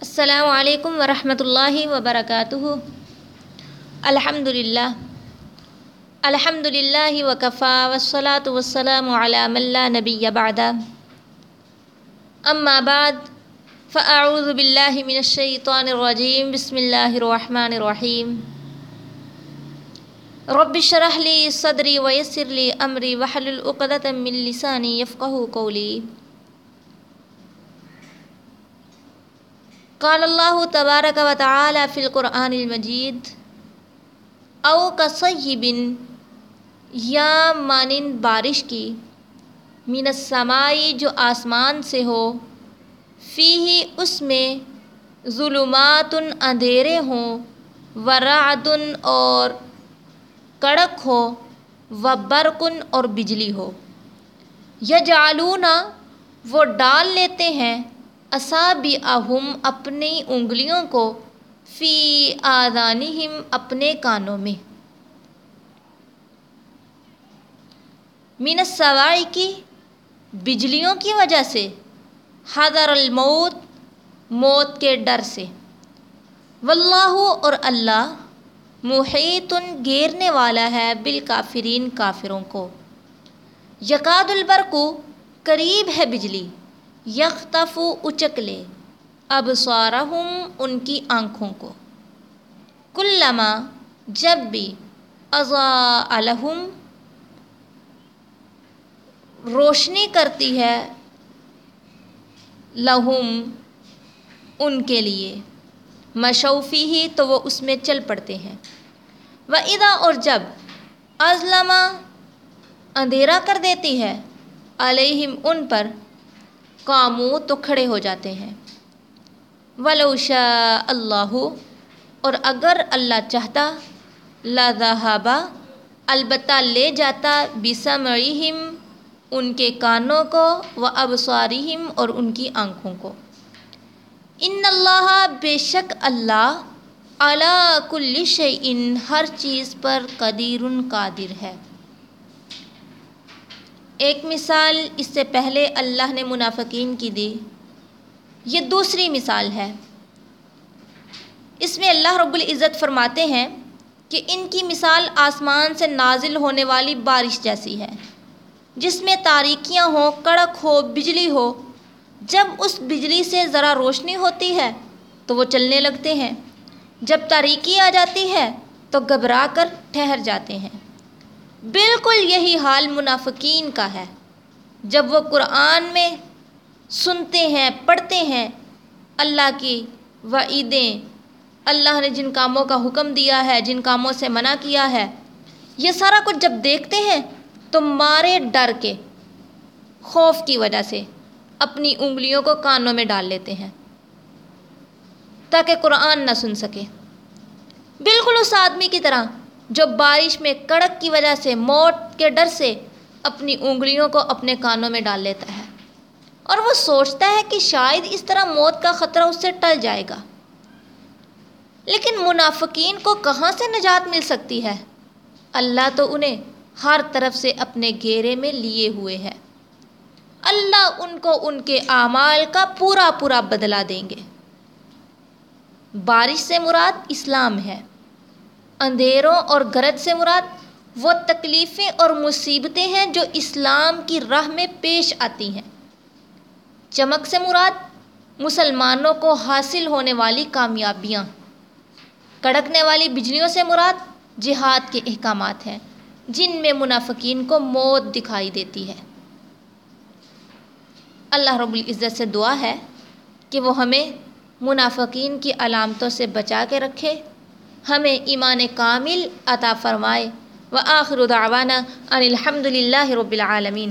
السلام علیکم ورحمۃ اللہ وبرکاتہ۔ الحمد للہ الحمد للہ وکفا وسلاۃ وسلم علام اللہ نبی بعد۔ اما بعد، فاعوذ باللہ من الشیطان الرجیم، بسم اللہ الرحمن الرحیم۔ رب اشرح لی صدری ویسر لی امری واحلل عقدۃ من لسانی یفقهوا قولی۔ قال اللہ تبارک و تعالی فی القرآن المجید، او کصیب یا مانند بارش کی، من السمائی جو آسمان سے ہو فی ہی اس میں ظلمات اندھیرے ہوں، ورعد اور کڑک ہو، و برقن اور بجلی ہو۔ یجعلون، وہ ڈال لیتے ہیں۔ اصابعہم اپنی انگلیوں کو فی آذانہم اپنے کانوں میں۔ من السوائی کی بجلیوں کی وجہ سے۔ حضر الموت، موت کے ڈر سے۔ واللہ اور اللہ محیط گھیرنے والا ہے بالکافرین کافروں کو۔ یقاد البرقو قریب ہے بجلی۔ یختف اچک لے ابصارہم ان کی آنکھوں کو۔ کلما جب بھی اضاء لہم، روشنی کرتی ہے لہم ان کے لیے۔ مشوفی ہی تو وہ اس میں چل پڑتے ہیں۔ و ادا اور جب ازلما اندھیرا کر دیتی ہے، علیہم ان پر قامو تو کھڑے ہو جاتے ہیں۔ ولو شاء اللہ اور اگر اللہ چاہتا لذہبا البتہ لے جاتا بسمعہم ان کے کانوں کو و ابصارہم اور ان کی آنکھوں کو۔ ان اللہ بے شک اللہ علی کل شیء ہر چیز پر قدیر قادر ہے۔ ایک مثال اس سے پہلے اللہ نے منافقین کی دی۔ یہ دوسری مثال ہے۔ اس میں اللہ رب العزت فرماتے ہیں کہ ان کی مثال آسمان سے نازل ہونے والی بارش جیسی ہے، جس میں تاریکیاں ہوں، کڑک ہو، بجلی ہو۔ جب اس بجلی سے ذرا روشنی ہوتی ہے تو وہ چلنے لگتے ہیں۔ جب تاریکی آ جاتی ہے تو گھبرا کر ٹھہر جاتے ہیں۔ بالکل یہی حال منافقین کا ہے۔ جب وہ قرآن میں سنتے ہیں، پڑھتے ہیں، اللہ کی وعیدیں، اللہ نے جن کاموں کا حکم دیا ہے، جن کاموں سے منع کیا ہے، یہ سارا کچھ جب دیکھتے ہیں تو مارے ڈر کے، خوف کی وجہ سے اپنی انگلیوں کو کانوں میں ڈال لیتے ہیں۔ تاکہ قرآن نہ سن سکے۔ بالکل اس آدمی کی طرح جو بارش میں کڑک کی وجہ سے موت کے ڈر سے اپنی انگلیوں کو اپنے کانوں میں ڈال لیتا ہے اور وہ سوچتا ہے کہ شاید اس طرح موت کا خطرہ اس سے ٹل جائے گا۔ لیکن منافقین کو کہاں سے نجات مل سکتی ہے؟ اللہ تو انہیں ہر طرف سے اپنے گھیرے میں لیے ہوئے ہے۔ اللہ ان کو ان کے اعمال کا پورا پورا بدلہ دیں گے۔ بارش سے مراد اسلام ہے۔ اندھیروں اور گرج سے مراد وہ تکلیفیں اور مصیبتیں ہیں جو اسلام کی راہ میں پیش آتی ہیں۔ چمک سے مراد مسلمانوں کو حاصل ہونے والی کامیابیاں۔ کڑکنے والی بجلیوں سے مراد جہاد کے احکامات ہیں، جن میں منافقین کو موت دکھائی دیتی ہے۔ اللہ رب العزت سے دعا ہے کہ وہ ہمیں منافقین کی علامتوں سے بچا کے رکھے۔ ہمیں ایمان کامل عطا فرمائے۔ و آخر دعوانا ان الحمد للہ رب العالمین۔